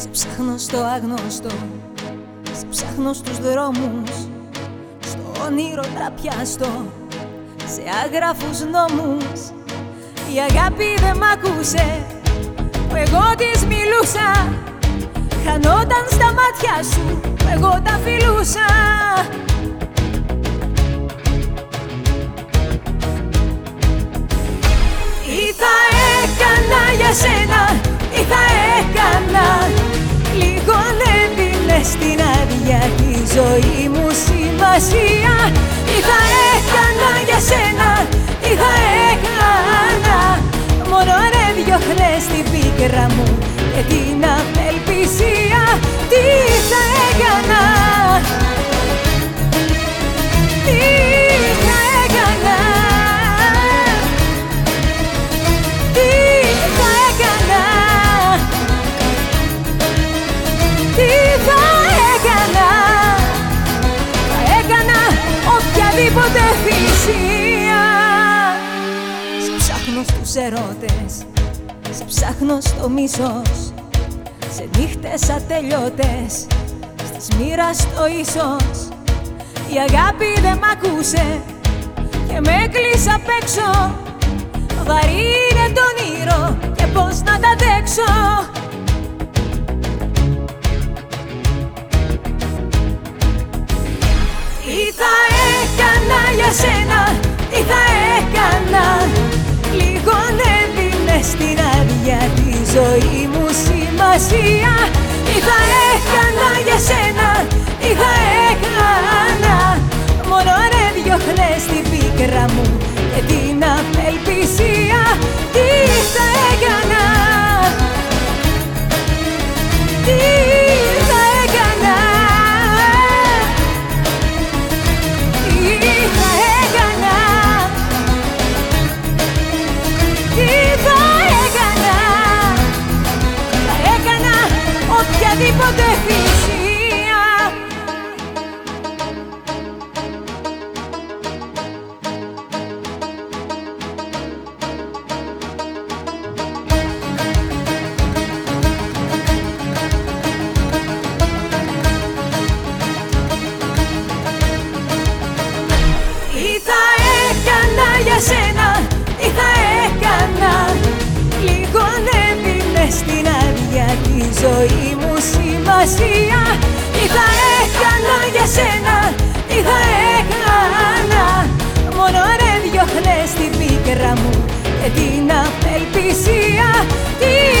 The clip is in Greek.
Σε ψάχνω στο άγνωστο Σε ψάχνω στους δρόμους Στο όνειρο τραπιάστο Σε άγραφους νόμους. Η αγάπη δεν μ' ακούσε Που εγώ της μιλούσα. Χανόταν στα μάτια σου Που εγώ τα φιλούσα ζωή μου σημασία. Τι θα έκανα για σένα Τι θα έκανα ψάχνω στους ερώτες Σε ψάχνω στο μίσος Σε νύχτες ατελειώτες. Στις μοίρας το ίσως Η αγάπη δεν μ' ακούσε. Και με κλείσα απ' έξω Βαρύ είναι το όνειρο Και πώς να τα αντέξω. Τι θα έκανα για σένα, τι θα έκανα ζωή μου σημασία για σένα, τι θα έκανα. Λίγο ανέβηνε στην άδεια τη ζωή μου σημασία. Τι θα έκανα για σένα, τι θα έκανα. Μόνο αν έδιωχνες την πίκρα μου και την απελπισία. Τι θα έκανα